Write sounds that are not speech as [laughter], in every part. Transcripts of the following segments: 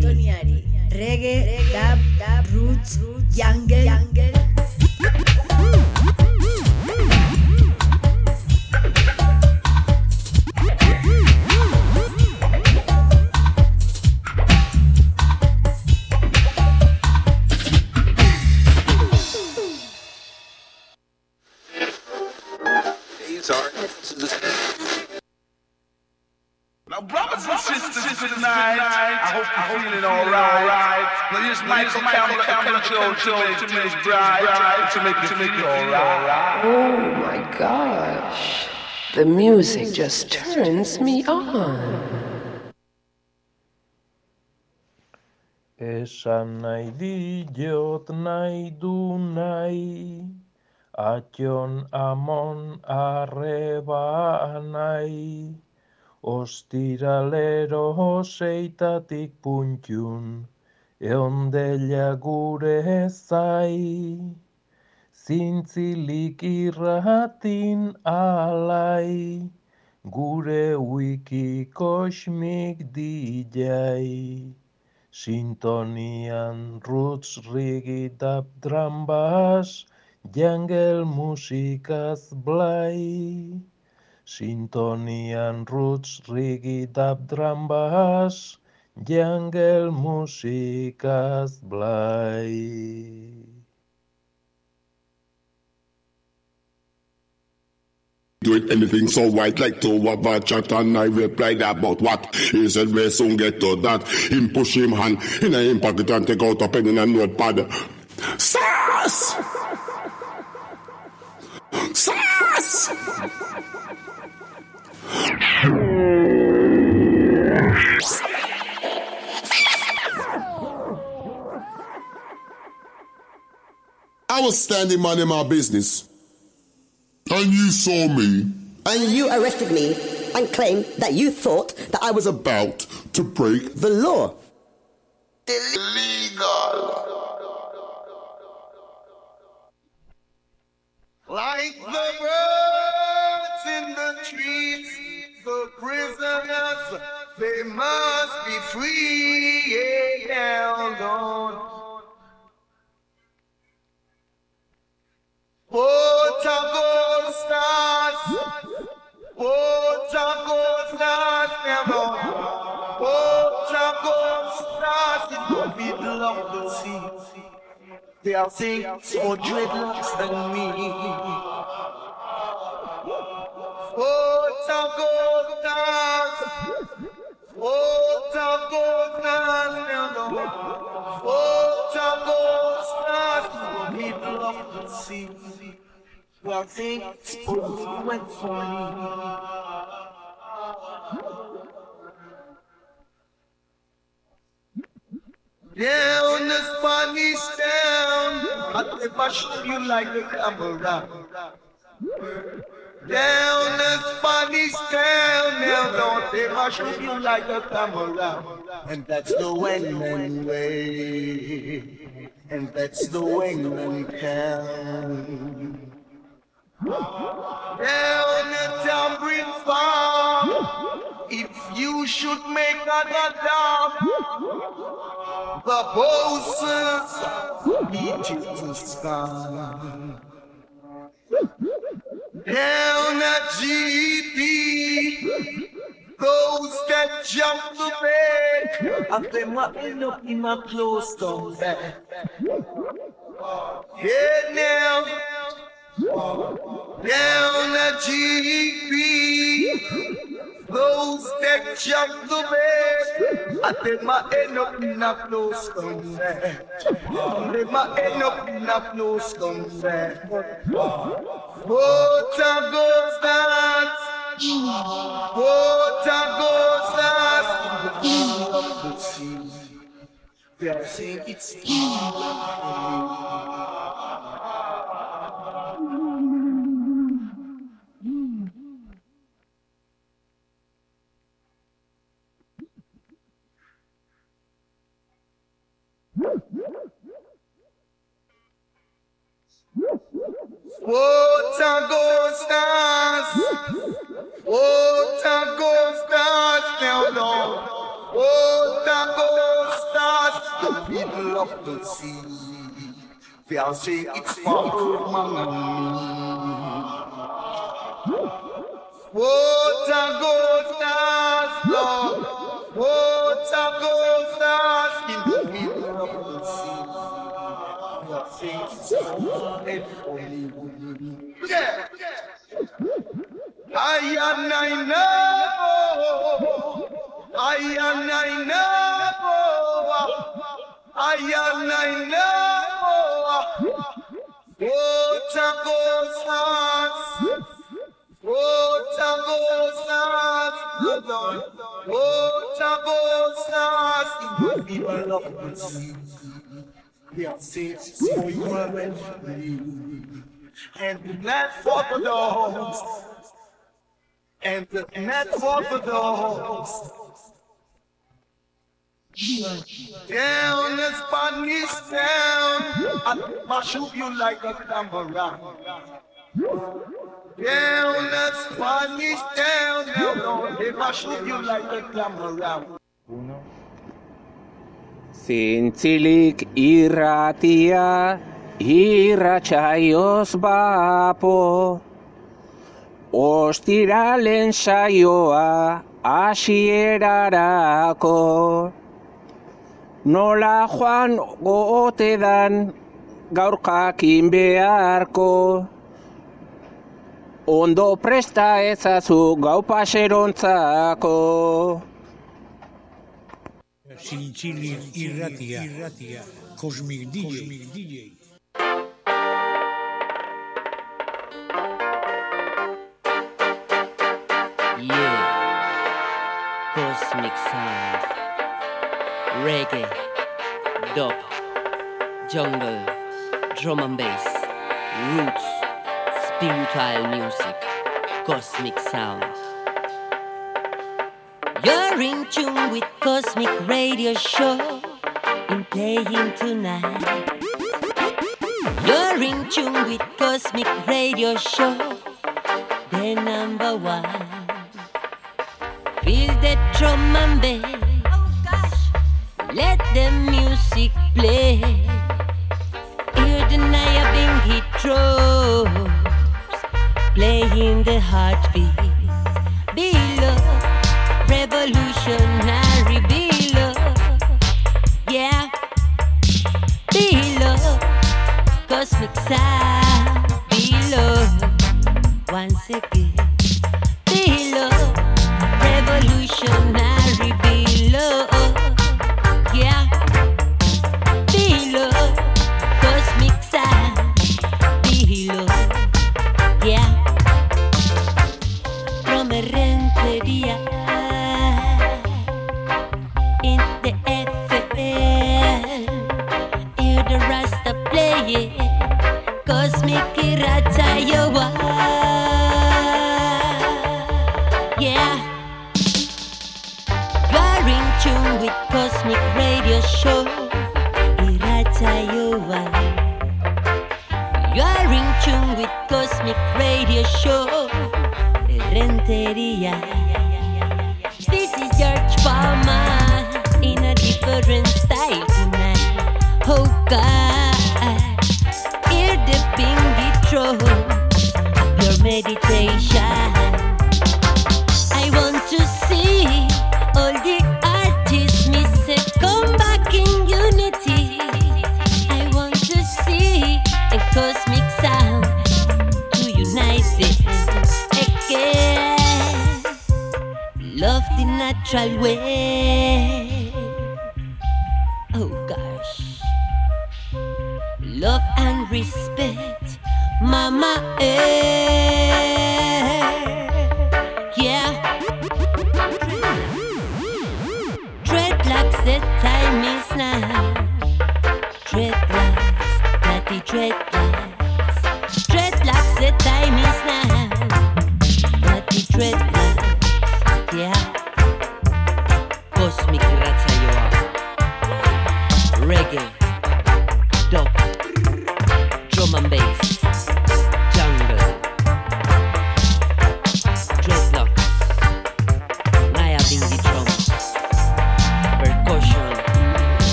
Soiniari. Reggae, Reggae, dub, dub, roots, jungle, music just turns me on. Esan nahi diot nahi du nahi, atxon amon arreba nahi, ostiralero seitatik puntxun, eondela gure zai, zintzilik irratin alai, gure wiki kosmik dijai. Sintonian roots rigi dab drum bass, jungle musikaz blai. Sintonian roots rigi dab drum bass, jungle musikaz blai. Do it anything so white like to what bad chat and I replied about what? He said we soon get to that? Him push him hand in a him pocket and take out a pen in a notepad. Sass Sass I was standing minding my business and you saw me And you arrested me and claimed that you thought that I was about to break the law. illegal. Like the birds in the trees, the prisoners, they must be free. Yeah, Lord. Portugal stars, Portugal oh, stars, never. Portugal oh, stars in the middle of the sea. They are sing for dreadlocks and me. Oh, Portugal stars, Portugal oh, stars, never. Portugal stars in the middle of the sea. Well, things went for me. Down the Spanish town, I'll never show you like a camera. Down the Spanish town, now don't ever show you like a camera. And that's the Wengman way. And that's the Wengman town. Down the Tamarind Farm, if you should make another dam, the bosses need you to stand. Down at GP, those that jump the bed, and them what end up in a closed down bed. Yeah, now, down at GP, those that jump the bed, and them a end up in a closed down bed. Them a end up in a down bed. Water goes dance. Water goes. Of the sea. They are saying it's Water goes dance. Water goes stars now. Water goes stars, the middle of the sea. They'll say it's for. Water goes stars, Lord. Water goes stars in the middle of the sea. I and I know, I and I know, I and I know. Water goes fast, water goes fast, water goes fast in the middle of the free. And glad for the dogs and the net for the dogs. Down the Spanish town, I mash you like a tambourine. Down the Spanish town, now they mash you like a tambourine. Zintzilik irratia, irratsaioz bapo. Ostiralen saioa hasierarako. Nola joan gote dan gaur jakin beharko. Ondo presta ezazu gau paserontzako Zintzilik irratia, irratia, Kosmik DJ. Kosmik DJ. Yeah. Cosmic sound. Reggae. Dub. Jungle. Drum and bass. Roots. Spiritual music. Cosmic sound. You're in tune with Kosmik Radio Show. In playing tonight. You're in tune with Kosmik Radio Show. The number one. Feel the drum and bass. Let the music play. Hear the Naya Bingy drums playing the heartbeat. Below, revolutionary below. Yeah, below, cosmic sound. Below, once again. Below, revolutionary meditation. I want to see all the artists miss it come back in unity. I want to see a cosmic sound to unite them again. Love the natural way. Oh gosh. Love and respect, Mama.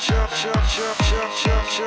Chop chop chop chop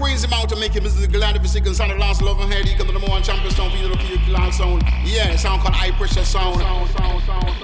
Queens him out to make him is the glad if sick and sound the last love and head. He come to the morning champion sound, feel the feel sound. Yeah, sound called high pressure sound. sound, sound, sound.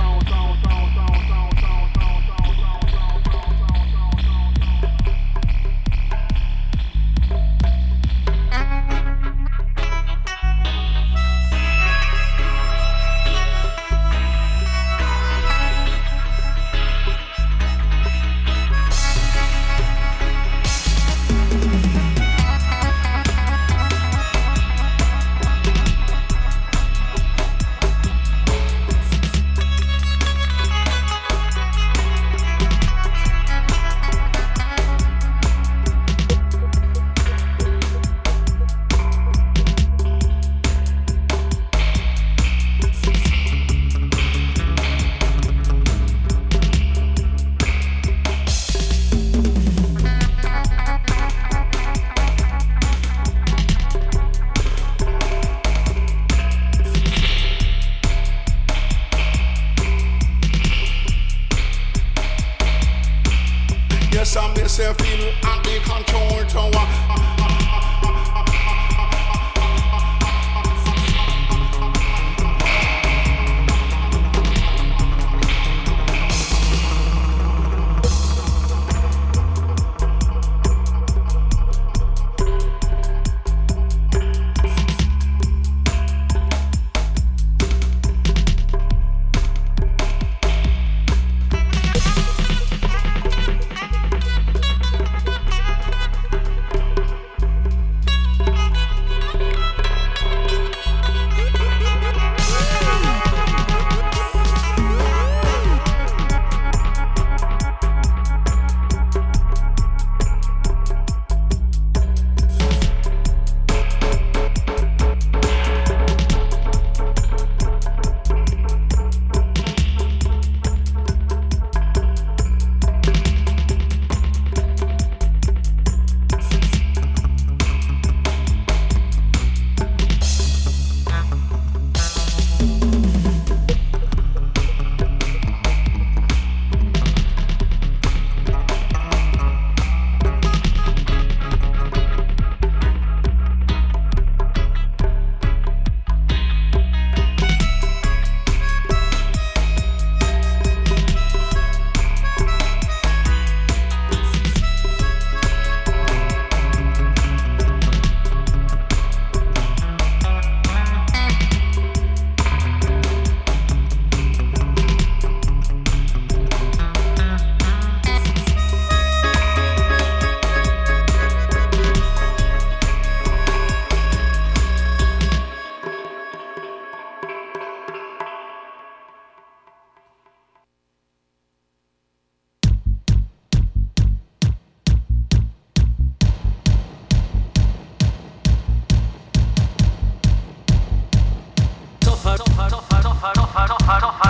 faro, faro, faro, faro, faro, faro.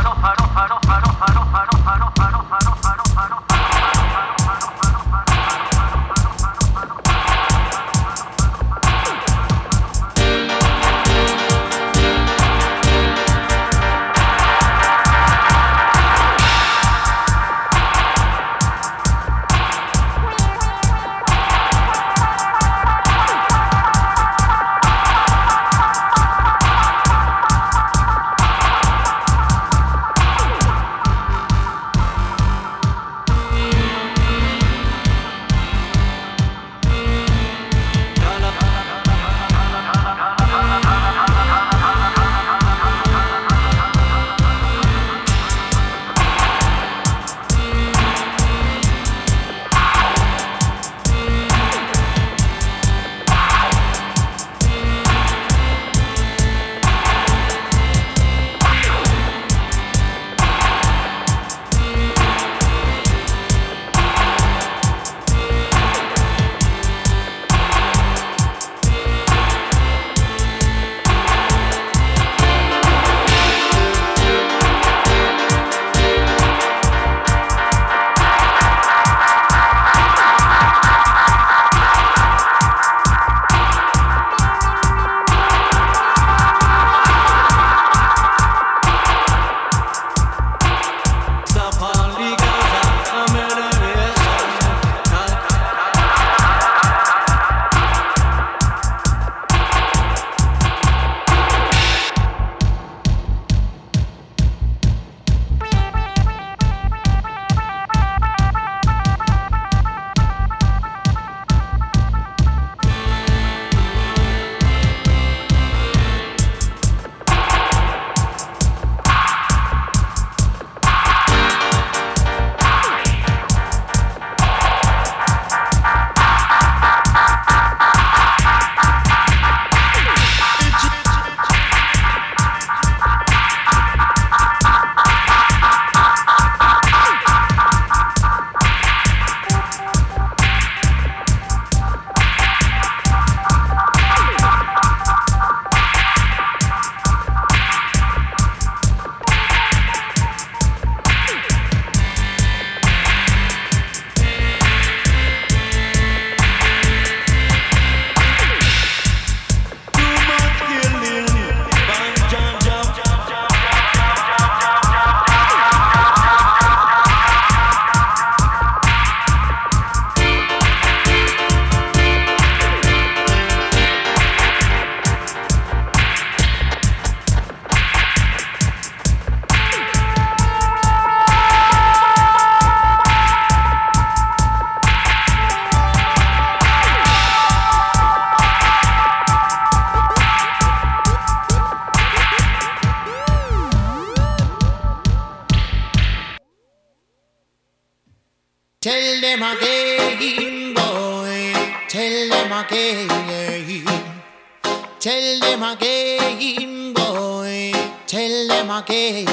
Tell them again, boy. Tell them again.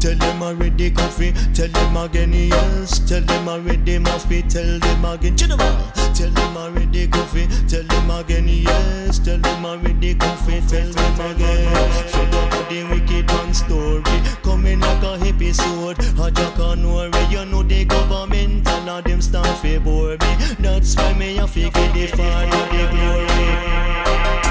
Tell them already coffee, tell them again, yes. Tell them already muffy, tell them again. General. Tell them I already coffee, tell them again, yes. Tell them I already coffee, tell them again. Fed up with the wicked man story. Coming like a episode. A jack on worry, you know the government and all them stuff for bore me. That's why me a figure the father the glory.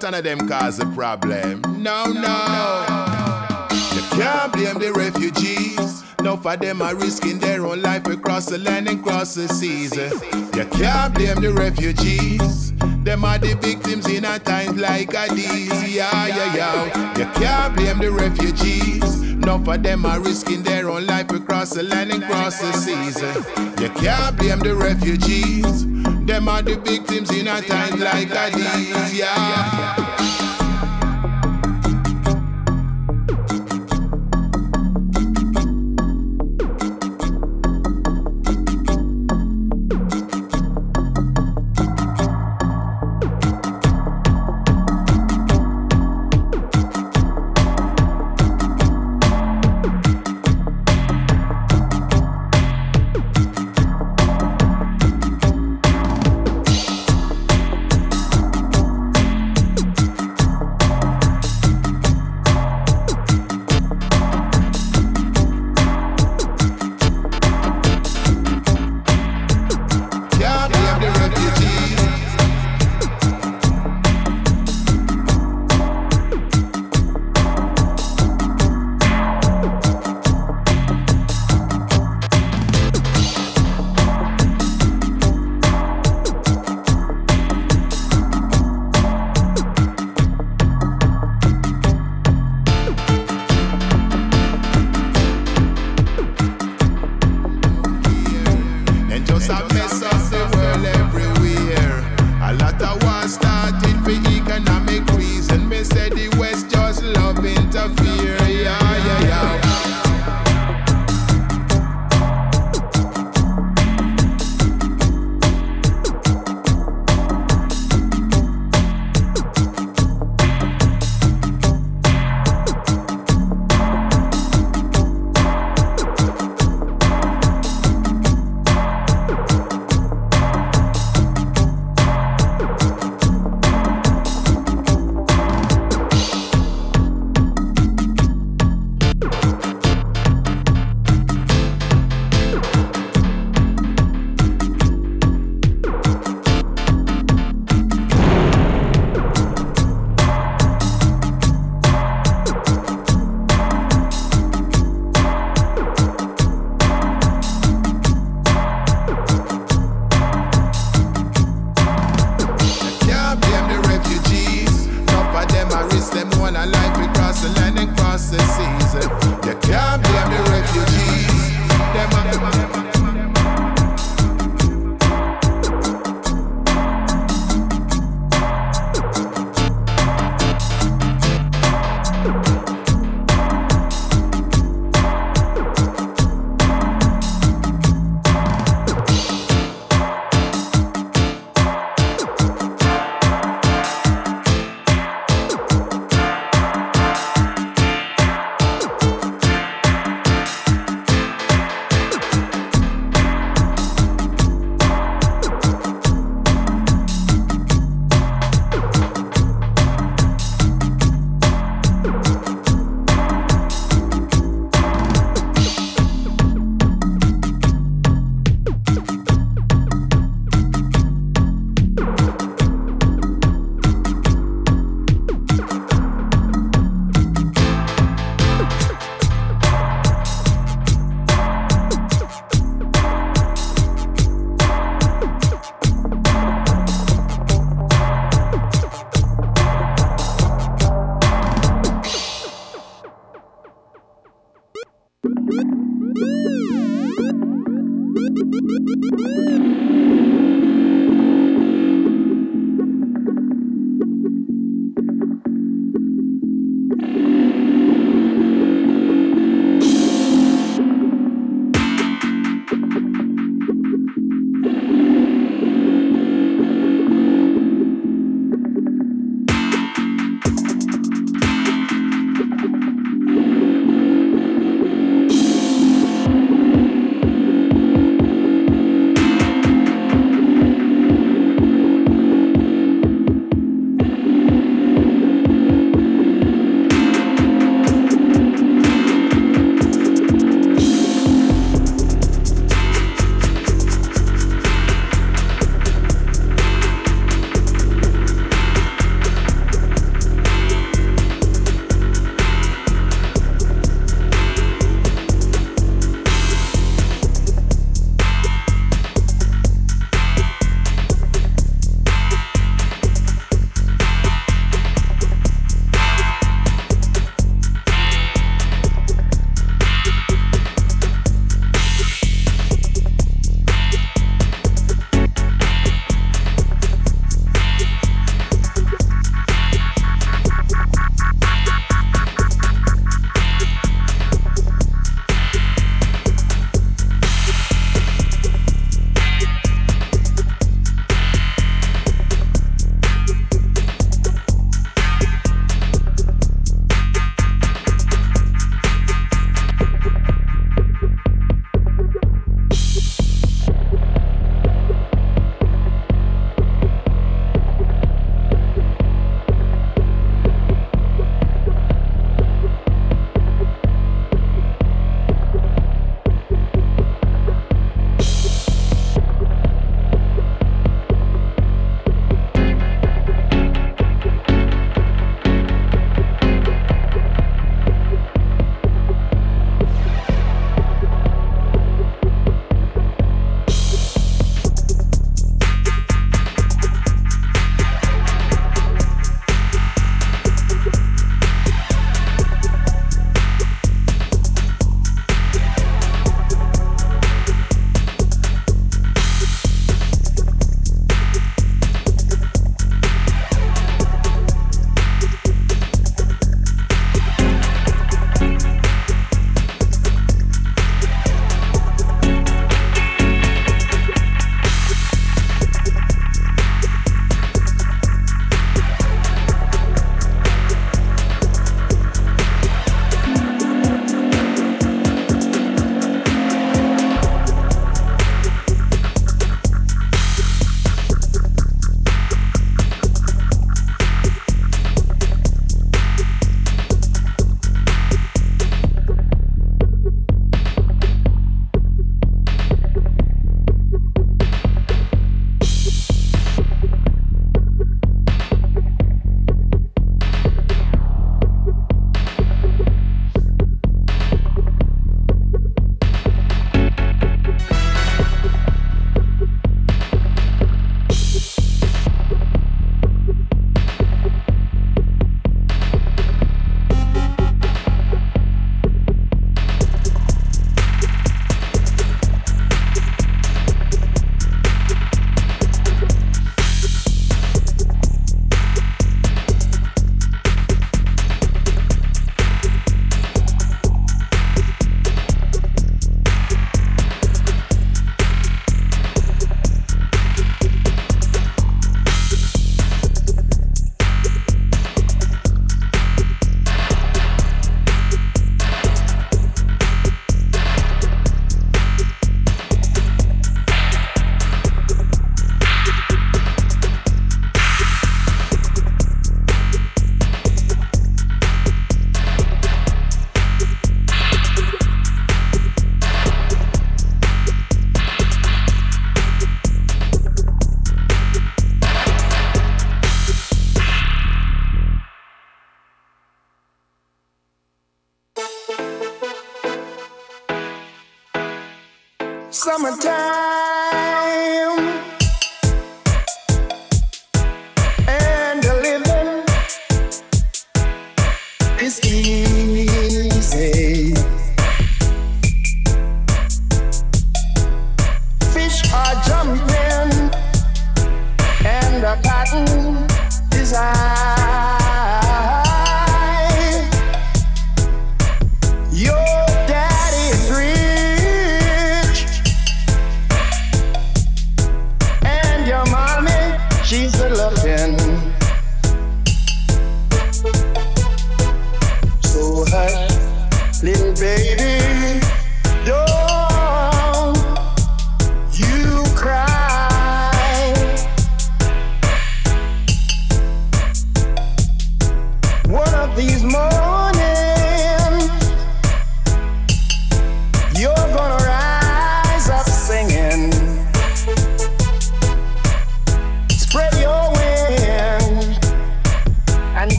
But none of them cause a problem. No, no. You can't blame the refugees. No for them are risking their own life across the land and cross the seas. You can't blame the refugees. Them are the victims in a times like these. Yeah, yeah, yeah. You can't blame the refugees. No for them are risking their own life across the land and cross the seas. You can't blame the refugees. Them are the victims in a time like these, yeah.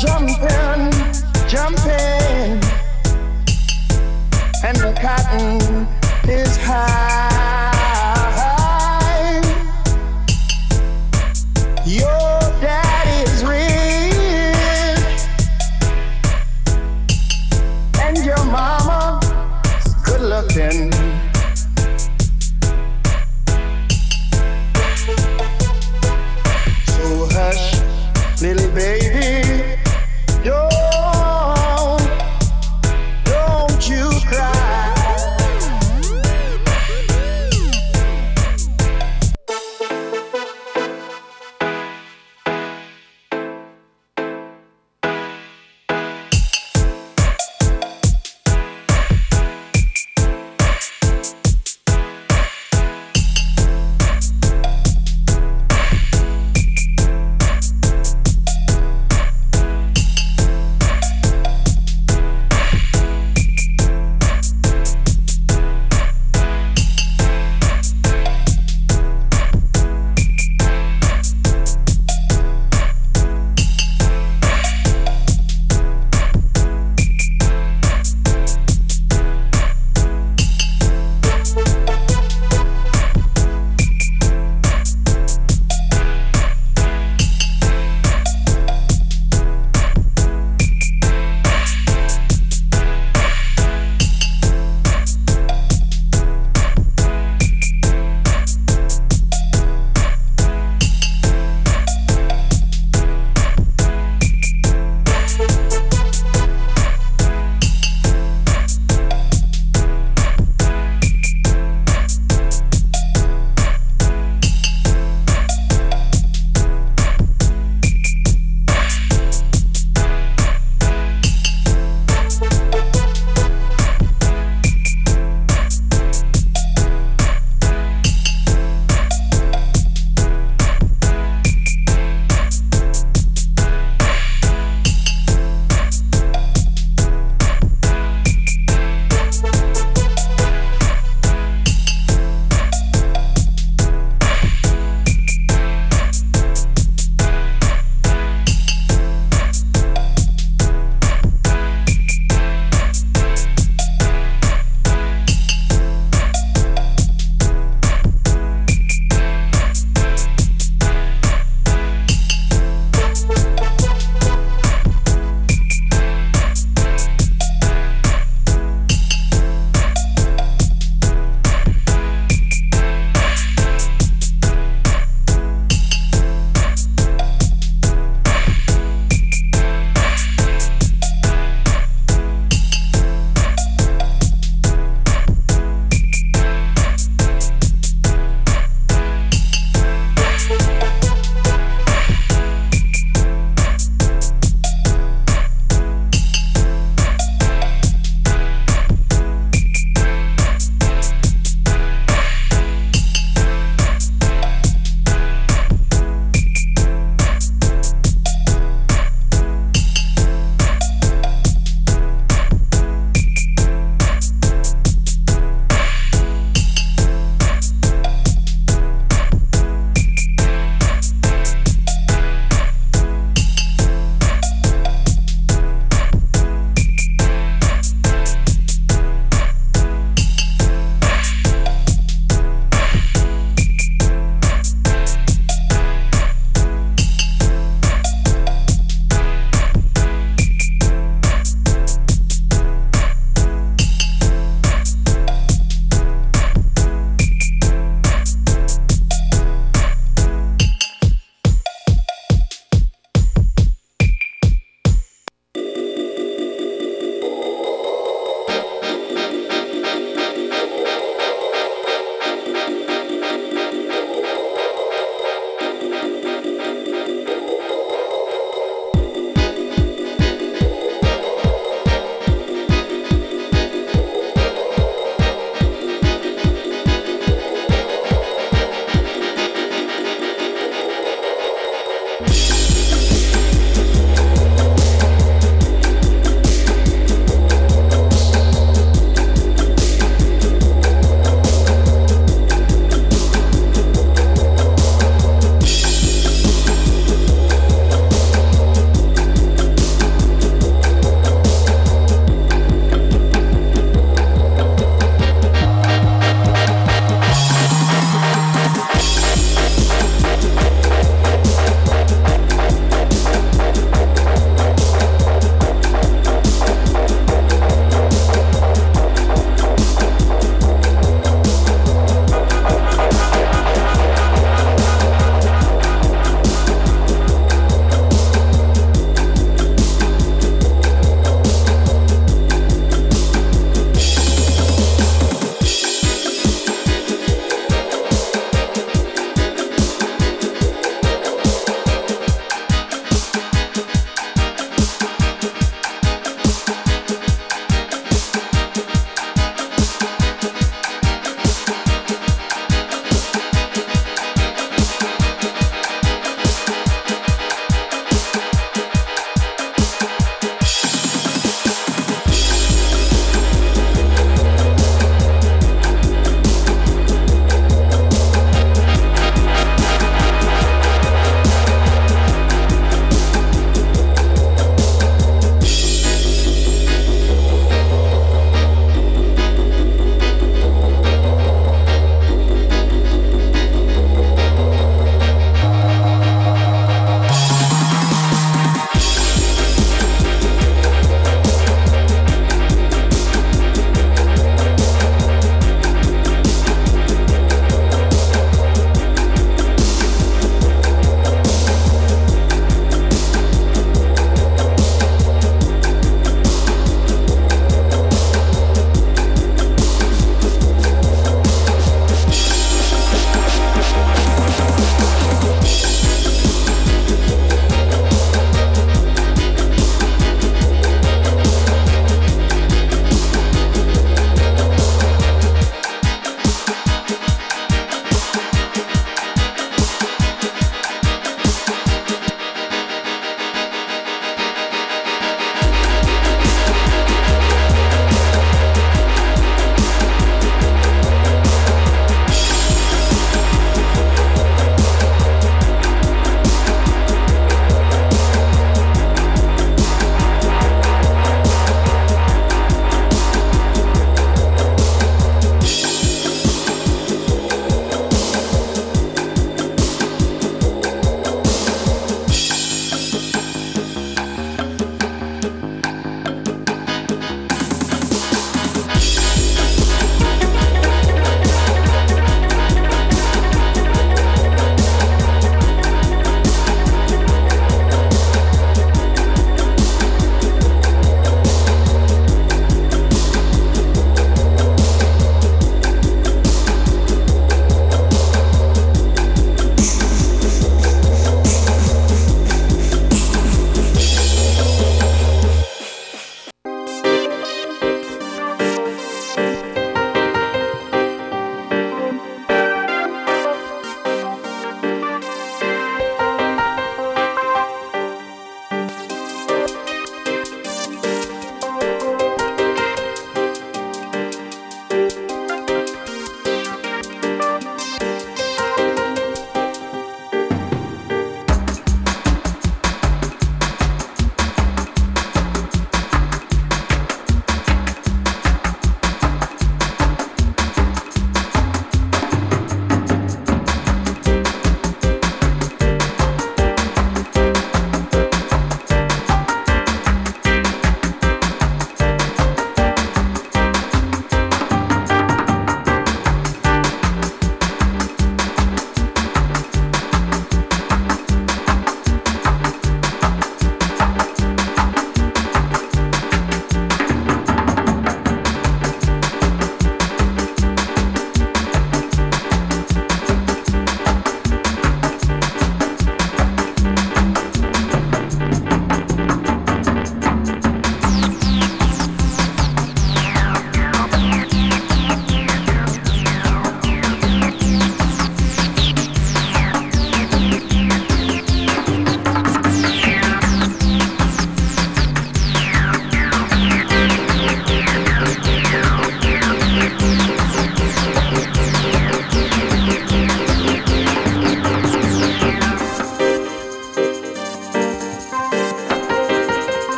jumping.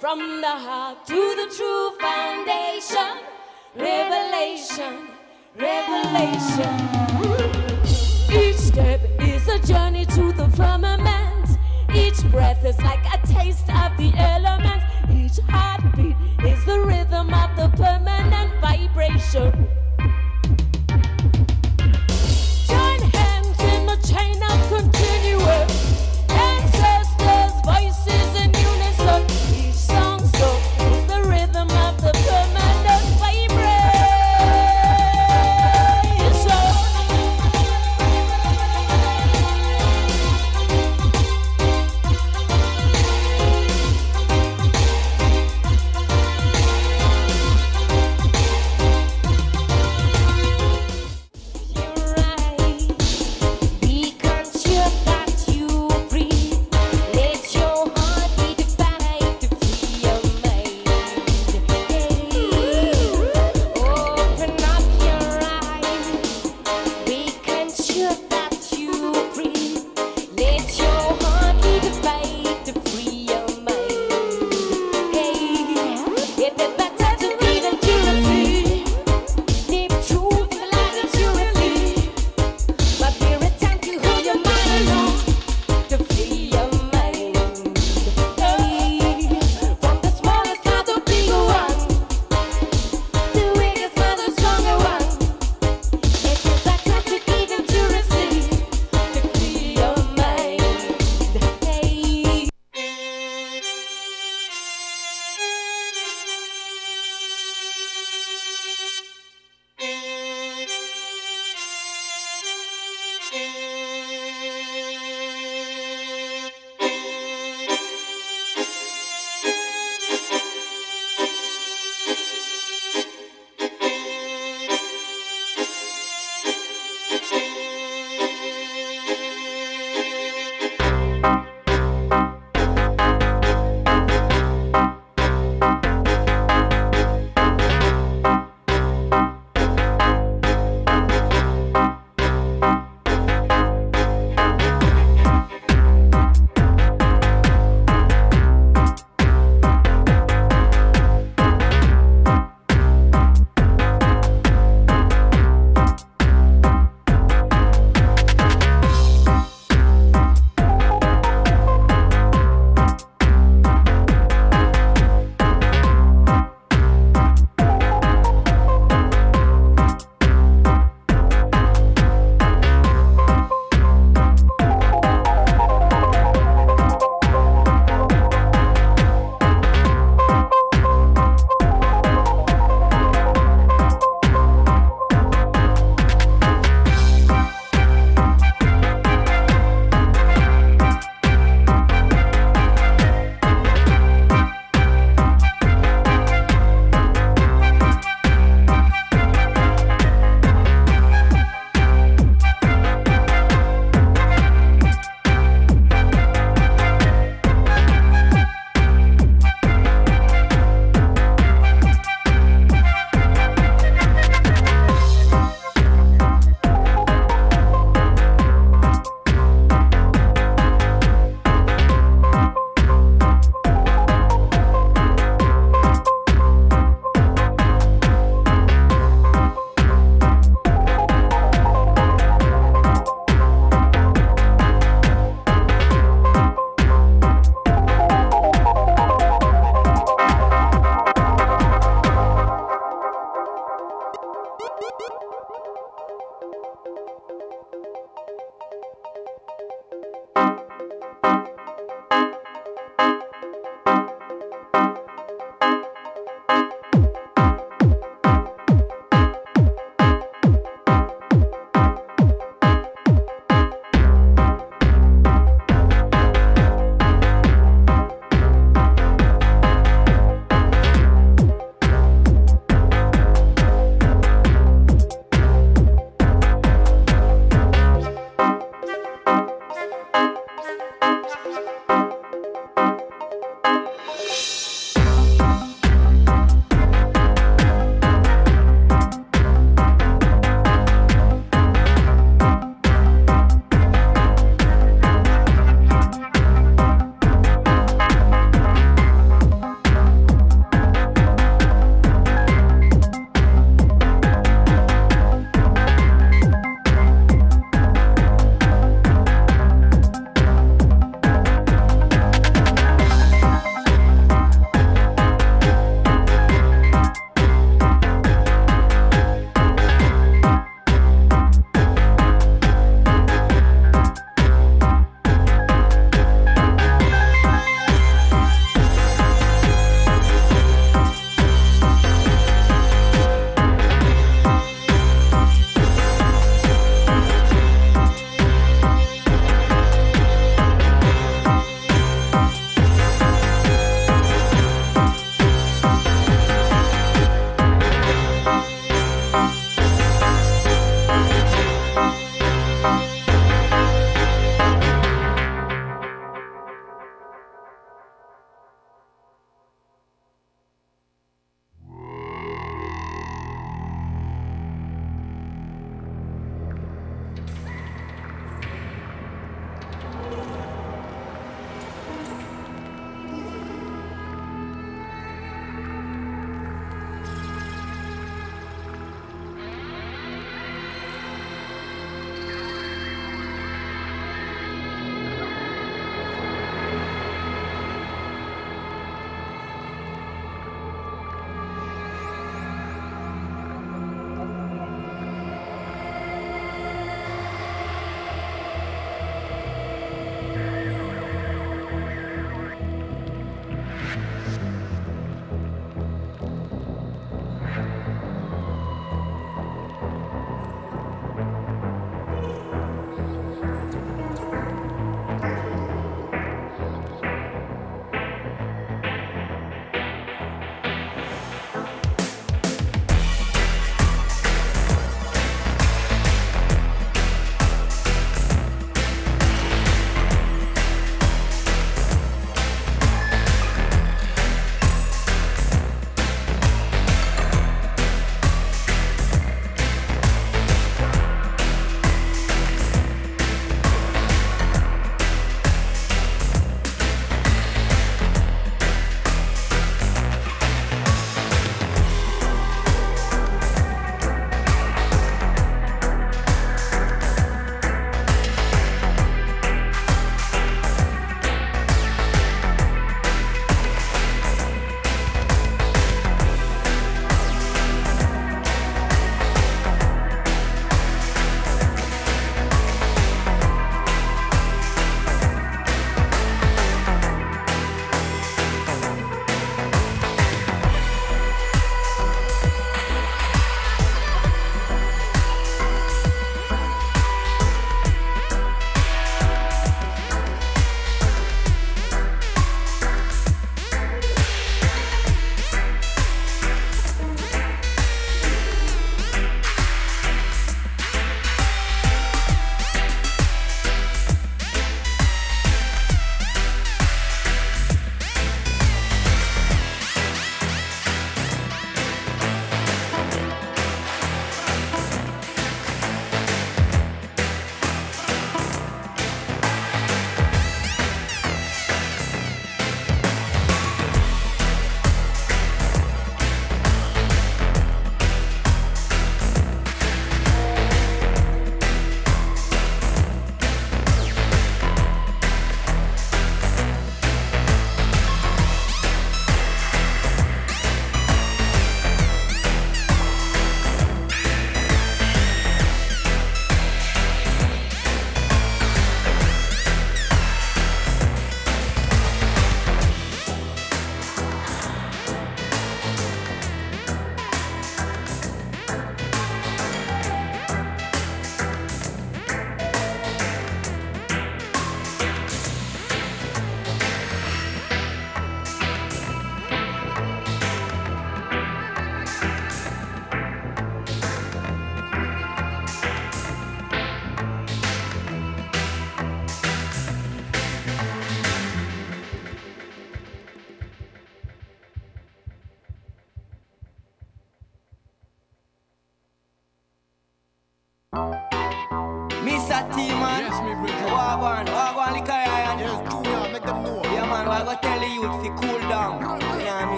From the heart to the true foundation, revelation, revelation. Each step is a journey to the firmament. Each breath is like a taste of the elements. Each heartbeat is the rhythm of the permanent vibration.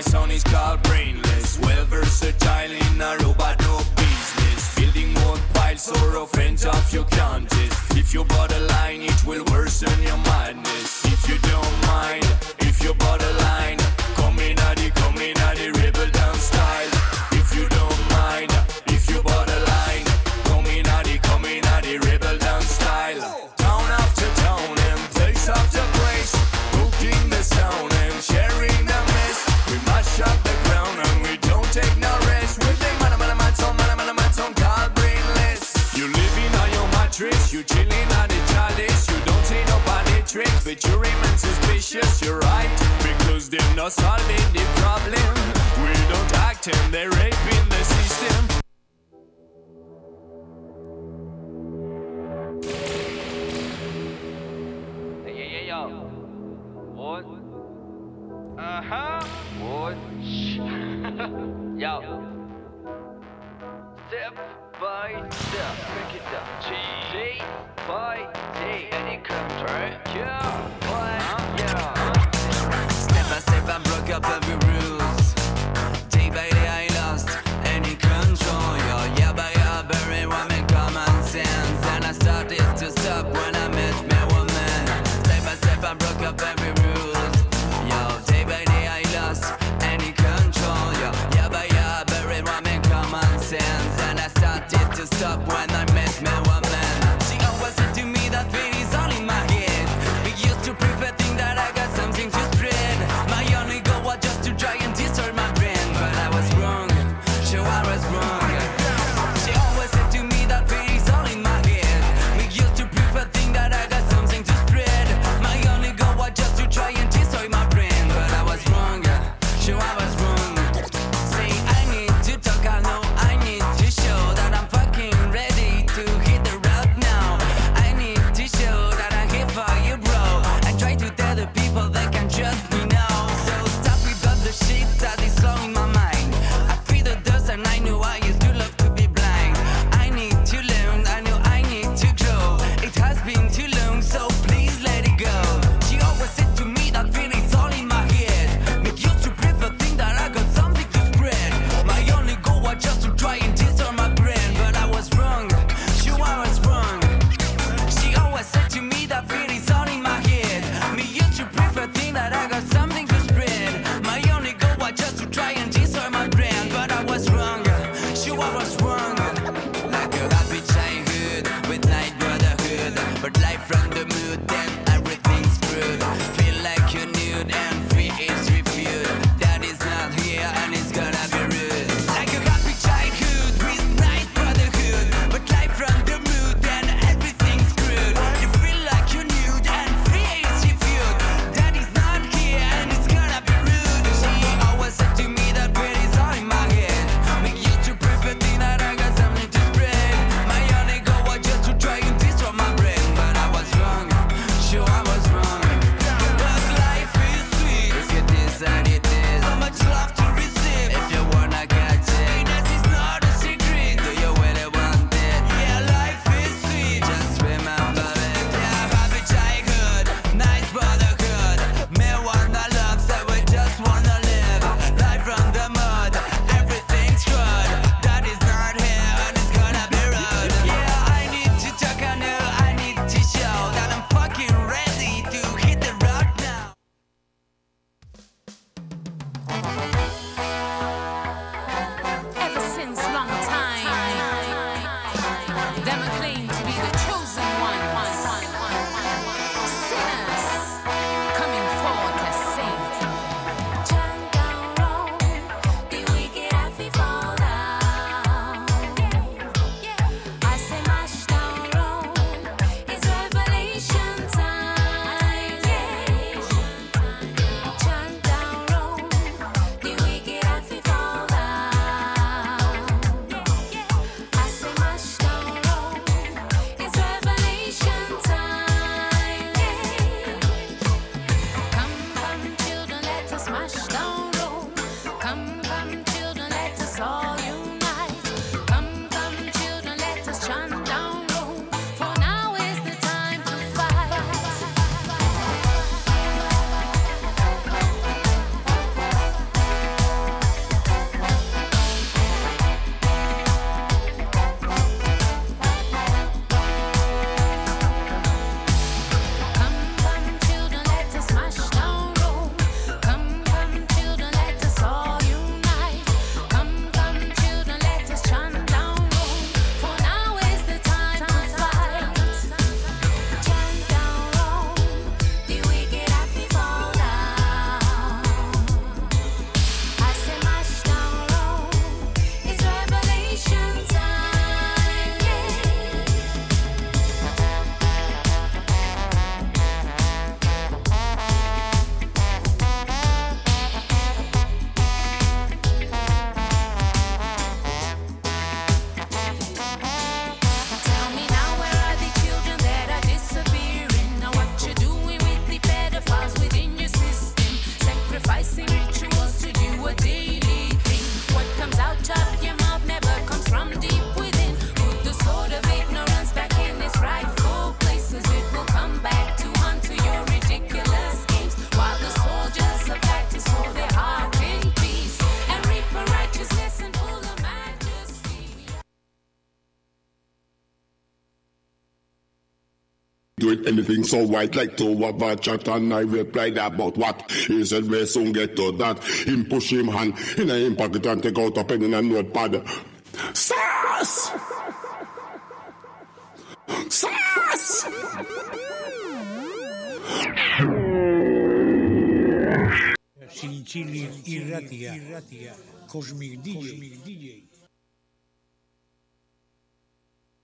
my son is called brainless. Well versatile in a robot, no business. Building more piles or offense of your conscience. If you borderline, it will worsen your madness. victim, they're raping the system. Hey, yo. What? Uh huh. What? [laughs] yo. Step by step, break it down. G by day, any come. Yeah, yeah. Step by step, I'm broke up. So white like to a chat and I replied about what? He said we soon get to that. Him push him hand in a him pocket and take out a pen and a notepad. Sass! Sass! Zintzilik irratia, Kosmik.